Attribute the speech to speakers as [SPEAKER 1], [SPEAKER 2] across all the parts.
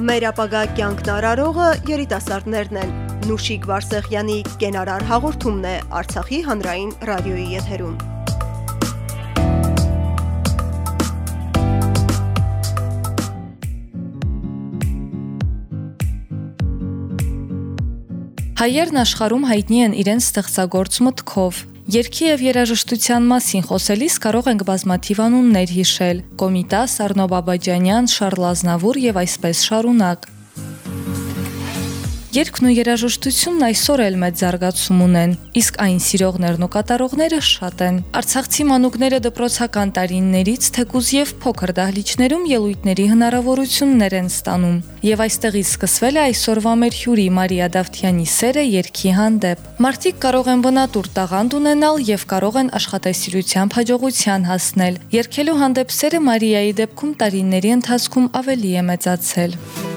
[SPEAKER 1] Մեր ապագա կյանքն արարողը երիտասարդներն են։ Նուշիկ Վարսեղյանի կենարար հաղորդումն է Արցախի հանրային ռադիոյի եթերում։
[SPEAKER 2] Հայերն աշխարհում հայտնի են իրենց ստեղծագործ մտքով, Երկի եւ երաժշտության մասին խոսելիս կարող ենք բազմաթիվ անուններ հիշել՝ Կոմիտաս, Արնո Բաբաջանյան, Շարլ Ազնավուր եւ այսպես շարունակ։ Երկն ու երաժշտությունն այսօր էլ մեծ զարգացում ունեն, իսկ այն սիրողներն ու կատարողները շատ են։ Արցախցի մանուկները դպրոցական տարիներից թեկուզ եւ փոքր դահլիճներում ելույթների հնարավորություններ են ստանում։ Եվ այստեղից սկսվել է այսօրվա մեր հյուրի Մարիա Դավթյանի սերը երկի հանդեպ։ Մարդիկ կարող են բնատուր տաղանդ ունենալ եւ կարող են աշխատասիրությամբ հաջողության հասնել։ Երկելու հանդեպ սերը Մարիայի դեպքում տարիների ընթացքում ավելի է մեծացել։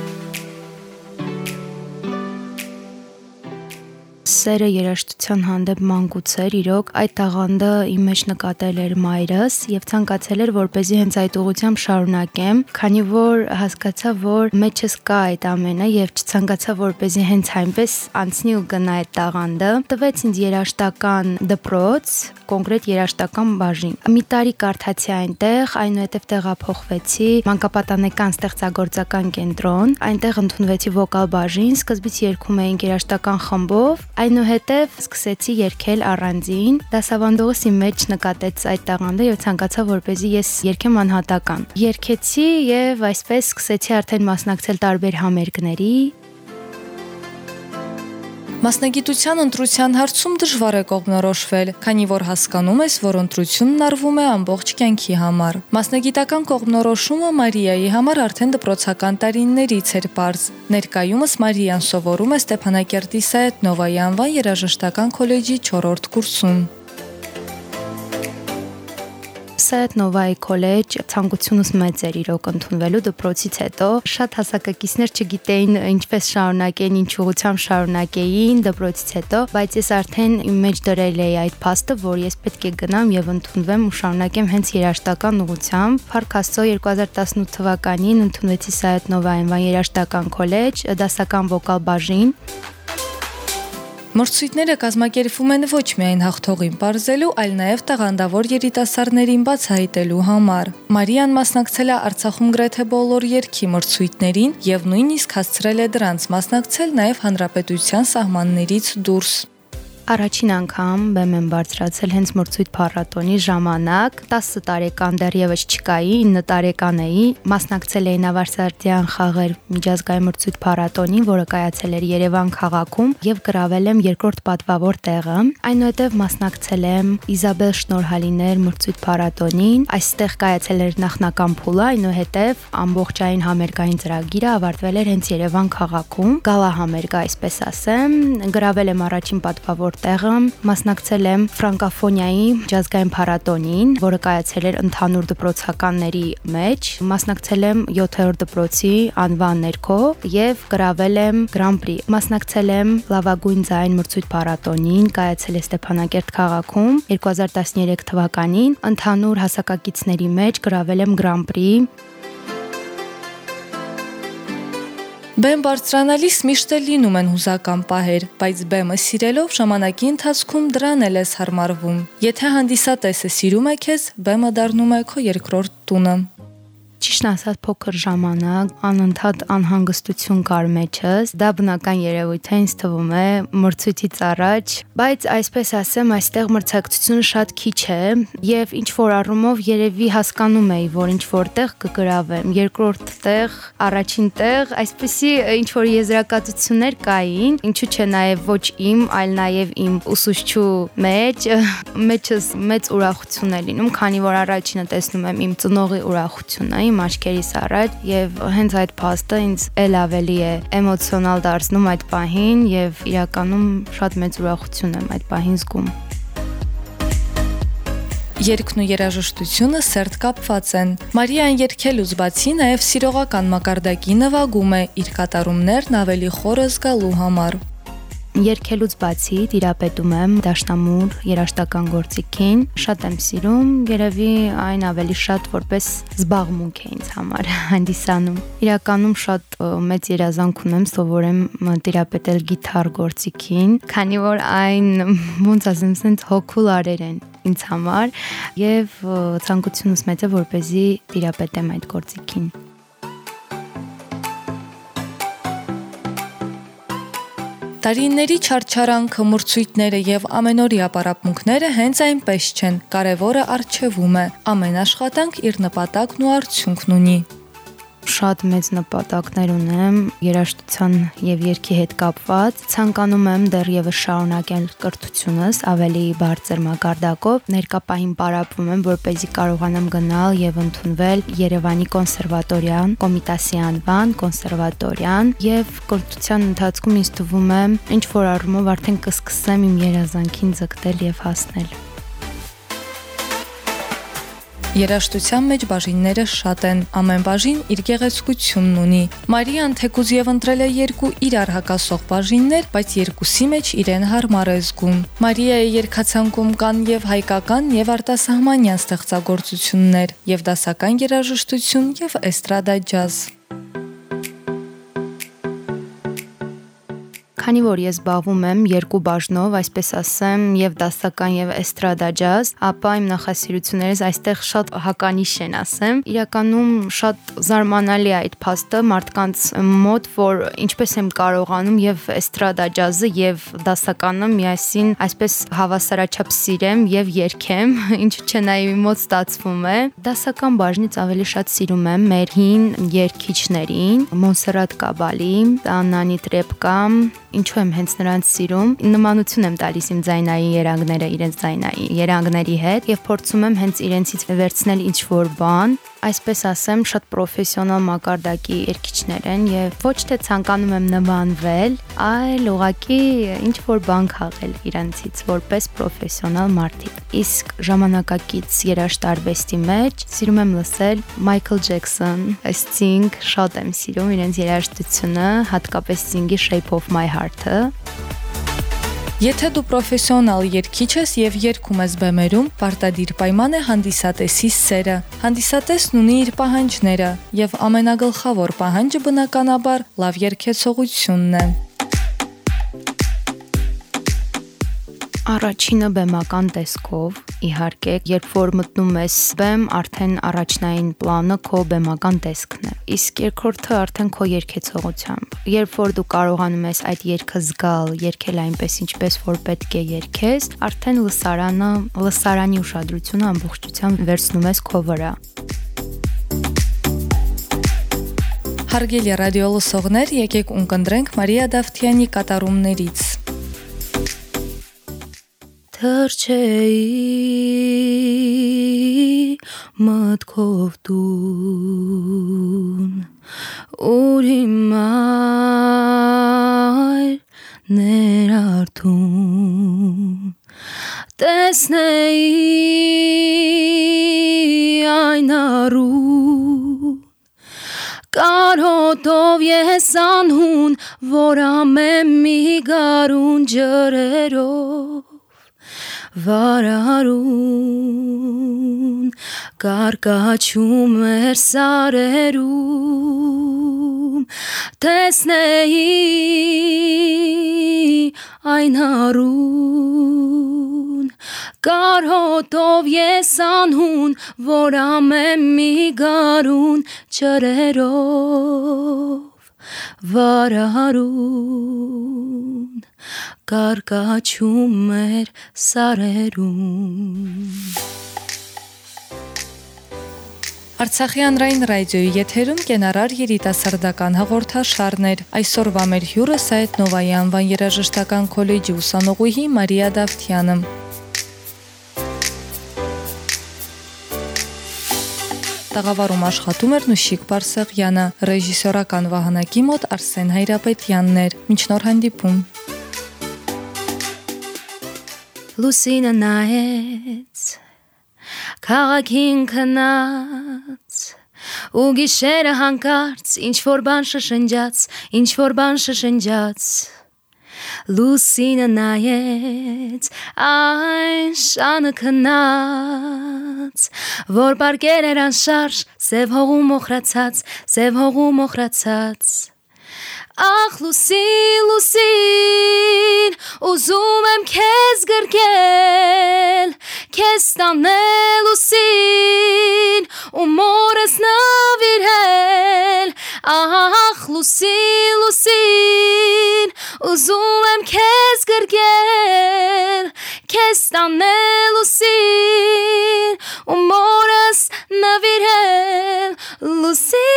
[SPEAKER 3] սերը երաժշտության հանդեպ մանկուց էր, իրոք այդ տաղանդը իմ մեջ նկատել էր մայրս եւ ցանկացել էր որպեսզի հենց այդ ուղությամբ շարունակեմ, քանի որ հասկացա, որ մեջս կա այդ ամենը եւ չցանկացա որպեսզի հենց այնպես անցնի ու գնա այդ տաղանդը։ Տվեց ինձ երաժշտական դպրոց, կոնկրետ երաժշտական բաժին։ Մի տարի կարդացի այնտեղ, այնուհետև տեղափոխվեցի մանկապատանեկան ստեղծագործական կենտրոն, այնտեղ ընդունվեցի վոկալ բաժին, սկզբից երգում էինք երաժշտական խմբով, Այնուհետև սկսեցի երգել առանձին։ Դասավանդողս իմ մեջ նկատեց այդ տաղանդը եւ ցանկացավ որպեսզի ես երգեմ անհատական։ Երգեցի եւ այսպես սկսեցի արդեն մասնակցել տարբեր համերգների,
[SPEAKER 2] Մասնագիտության ընտրության հարցում դժվար է կողմնորոշվել, քանի որ հասկանում ես, որ ընտրությունն արվում է ամբողջ կյանքի համար։ Մասնագիտական կողմնորոշումը Մարիայի համար արդեն դպրոցական տարիներից էր པարզ։ Ներկայումս Մարիան սովորում է Ստեփանակերտի Սայեթնովայի անվան երաժշտական քոլեջի 4-րդ կուրսում։
[SPEAKER 3] Սայեթ Նովայի քոլեջ ցանկությունս մեծ էր իրոք ընդունվելու դպրոցից հետո։ Շատ հասակակիցներ չգիտեին ինչպես շարունակեն, ինչ ուղղությամբ շարունակեին դպրոցից հետո, բայց ես արդեն իմ մեջ դրել էի այդ փաստը, որ ես պետք է գնամ եւ ընդունվեմ ու շարունակեմ հենց երաշտական ուղղությամբ։ Փառք Աստծո 2018 թվականին ընդունվեցի Սայեթ Նովայի անվան երաշտական քոլեջ, դասական վոկալ բաժին
[SPEAKER 2] Մրցույթները կազմակերպվում են ոչ միայն հաղթողին բարձելու, այլ նաև տաղանդավոր երիտասարդներին բացահայտելու համար։ Մարիան մասնակցել է Արցախում գրեթե բոլոր երկի մրցույթներին եւ նույնիսկ հասցրել է դրանց մասնակցել նաև հանրապետության սահմաններից դուրս։
[SPEAKER 3] Առաջին անգամ բեմ եմ բարձրացել հենց մրցույթ փառատոնի ժամանակ 10 տարեկան դեռևս չկայի 9 տարեկան էի մասնակցել էի Նավարսարդյան խաղեր միջազգային մրցույթ փառատոնին որը կայացել էր Երևան քաղաքում եւ գրավել եմ երկրորդ պատվավոր տեղը այնուհետեւ մասնակցել եմ Իզաբել Շնորհալիներ մրցույթ փառատոնին այստեղ կայացել էր նախնական փուլը այնուհետեւ ամբողջային համերգային ծրագիրը ավարտվել էր հենց Երևան քաղաքում գալա համերգը այսպես ասեմ գրավել եմ առաջին պատվավոր որտեղը մասնակցել եմ ֆրանկոֆոնիայի ջազգային փառատոնին, որը կայացել էր ընդհանուր դպրոցականների մեջ։ Մասնակցել եմ 7-րդ դպրոցի անվան ներքո եւ գրավել եմ Grand Prix։ Մասնակցել եմ լավագույն ձայն մրցույթ փառատոնին, կայացել է Ստեփանակերտ քաղաքում 2013 թվականին։ Ընդհանուր հասակակիցների մեջ գրավել եմ Grand Prix
[SPEAKER 2] Բեմ բարձրանալիս միշտ էլ լինում են հուզական պահեր, բայց բեմը սիրելով ժամանակի ընթացքում դրան էլ ես հարմարվում։ Եթե հանդիսատեսը սիրում է քեզ, բեմը դառնում է քո երկրորդ տունը։
[SPEAKER 3] Ճիշտն ասած փոքր ժամանակ անընդհատ անհանգստություն կար մեջս։ Դա բնական երևույթ է, ինձ թվում է, մրցույթից առաջ, բայց այսպես ասեմ, այստեղ մրցակցությունը շատ քիչ է եւ ինչ որ առումով երևի հասկանում էի, որ ինչ որտեղ կգրավեմ, երկրորդ տեղ, առաջին տեղ, այսպեսի ինչ որ եզրակացություններ կային, ինչու՞ չէ նաեւ ոչ իմ, այլ նաեւ իմ ուսուցչու մեջ, մեջս մեծ ուրախություն է լինում, քանի որ առաջինը տեսնում եմ իմ ծնողի ուրախությունը, իմ աչքերիս առաջ եւ հենց այդ փաստը ինձ ել ավելի է էմոցիոնալ դարձնում այդ պահին եւ իրականում շատ մեծ ուրախություն եմ այդ պահին զգում։
[SPEAKER 2] Երգն ու երաժշտությունը սերտ կապված են։ Մարիան երգելուց բացի նաև սիրողական մակարդակի նվագում է իր կատարումներն ավելի խորը զգալու համար։
[SPEAKER 3] Երկելուց բացի տիրապետում եմ դաշնամուր երաշտական գործիքին։ Շատ եմ սիրում, երևի այն ավելի շատ որպես զբաղմունք է ինձ համար հանդիսանում։ Իրականում շատ մեծ երազանք ունեմ սովորեմ տիրապետել գիտար գործիքին, քանի որ այն ոնց ասեմ, sense հոգու լարեր են ինձ համար եւ ցանկությունս մեծ է որպեսզի տիրապետեմ այդ գործիքին։
[SPEAKER 2] Տարիների չարչարանքը, մրցույթները եւ ամենօրյա ապարապմունքները հենց այնպես չեն։ Կարևորը արժևում է։ Ամեն աշխատանք իր նպատակն ու արդյունքն ունի
[SPEAKER 3] շատ մեծ նպատակներ ունեմ երաժշտության եւ երգի հետ կապված։ Ցանկանում եմ դեռևս շարունակել կրթությունս ավելի բարձր մակարդակով։ Ներկապահին պարապվում եմ, որպեսզի կարողանամ գնալ եւ ընդունվել Երևանի կոնսերվատորիան, Կոմիտասի անվան կոնսերվատորիան եւ կրթության ընթացքում ինձ թվում է ինչ որ առումով արդեն կսկսեմ իմ երազանքին ձգտել եւ հասնել։
[SPEAKER 2] Երաշտության մեջ բաժինները շատ են։ Ամեն բաժին իր գեղեցկությունն ունի։ Մարիան թեկուզ եւ ընտրել է երկու իրար հակասող բաժիններ, բայց երկուսի մեջ իրեն հարմար է զգում։ Մարիայի երկացանկում կան եւ հայկական եւ արտասահմանյան ստեղծագործություններ, եւ դասական երաժշտություն եւ էստրադա ջազ։
[SPEAKER 3] Քանի որ ես զբաղվում եմ երկու բաժնով, այսպես ասեմ, եւ դասական եւ էստրադա ջազ, ապա իմ նախասիրություններս այստեղ շատ հականիշ են, ասեմ։ Իրականում շատ զարմանալի է այդ փաստը մարդկանց մոտ, որ ինչպես եմ կարողանում եւ էստրադա ջազը եւ դասականը միասին այսպես հավասարաչափ սիրեմ եւ երգեմ, ինչու՞ չէ նաեւ իմ մոտ ստացվում է։ Դասական բաժնից ավելի շատ սիրում եմ մեր հին երգիչներին, Մոնսերատ Կաբալի, Աննանի Տրեպկամ, ինչու եմ հենց նրանց սիրում։ Նմանություն եմ տալիս իմ ձայնային երանգները իրենց ձայնային երանգների հետ եւ փորձում եմ հենց իրենցից վերցնել ինչ որ բան այսպես ասեմ, շատ պրոֆեսիոնալ մակարդակի երգիչներ են եւ ոչ թե ցանկանում եմ նմանվել, այլ ուղակի ինչ որ բան քաղել իրանցից որպես պրոֆեսիոնալ մարդիկ։ Իսկ ժամանակակից երաժշտարվեստի մեջ սիրում եմ լսել Michael Jackson, Sting, շատ եմ սիրում իրենց երաժշտությունը, հատկապես Sting-ի Shape of My Heart-ը
[SPEAKER 2] Եթե դու պրոֆեսիոնալ երգիչ ես եւ երգում ես բեմերում, պարտադիր պայման է հանդիսատեսի սերը։ Հանդիսատեսն ունի իր պահանջները եւ ամենագլխավոր պահանջը բնականաբար լավ երգեցողությունն է։
[SPEAKER 3] Առաջինը բեմական տեսքով, իհարկե, երբ որ մտնում ես բեմ, արդեն առաջնային պլանը քո բեմական տեսքն է։ Իսկ երկրորդը արդեն քո երգեցողությամբ։ Երբ որ դու կարողանում ես այդ երգը զգալ, երգել այնպես, ինչպես որ պետք է երգես, արդեն լսարանը, լսարանի ուշադրությունը ամբողջությամբ վերցնում ես քո վրա։
[SPEAKER 2] Հարգելի ռադիո լսողներ, եկեք ունկնդրենք Մարիա Դավթյանի կատարումներից
[SPEAKER 3] թրջեի մտքով դուն ուր հիմար ներարդուն տեսնեի այն առուն Կարոտով ես անհուն, որ ամեն մի գարուն ջրերով վարարուն կարկաչում էր սարերում տեսնեի այն հարուն Կարհոտով ես անհուն, որ ամեն մի գարուն ճրերով վարարուն կարկաչում էր սարերում
[SPEAKER 2] Արցախի հանրային ռադիոյի եթերում կենարար երիտասարդական հաղորդաշարներ։ Այսօրվա մեր հյուրը Սայեդ Նովայի անվան երաժշտական քոլեջի ուսանողուհի Մարիա Դավթյանը։ Տաղավարում աշխատում էր Նուշիկ Բարսեղյանը, ռեժիսորական վահանակի մոտ Արսեն Հայրապետյանն էր։ Մինչ նոր հանդիպում։
[SPEAKER 3] Լուսինը նայեց Քաղաքին քնած ու գիշերը հանկարծ ինչ որ բան շշնջաց, ինչ որ բան շշնջաց Լուսինը նայեց այն շանը քնած որ բարգեր էր անշարժ սև հողում մոխրացած սև հողում մոխրացած Ախ լուսին լուսին ուզում եմ քեզ գրկել քեզ տանել լուսին ու մորս նավիրել ախ լուսին լուսին ուզում եմ քեզ գրկել քեզ տանել ուսին ու մորս նվիրել լուսին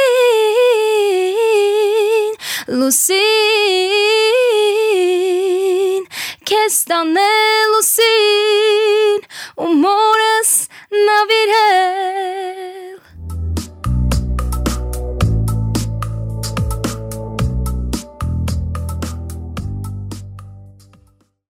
[SPEAKER 3] լուսին քեզ տանել ուսին ու մորս նվիրել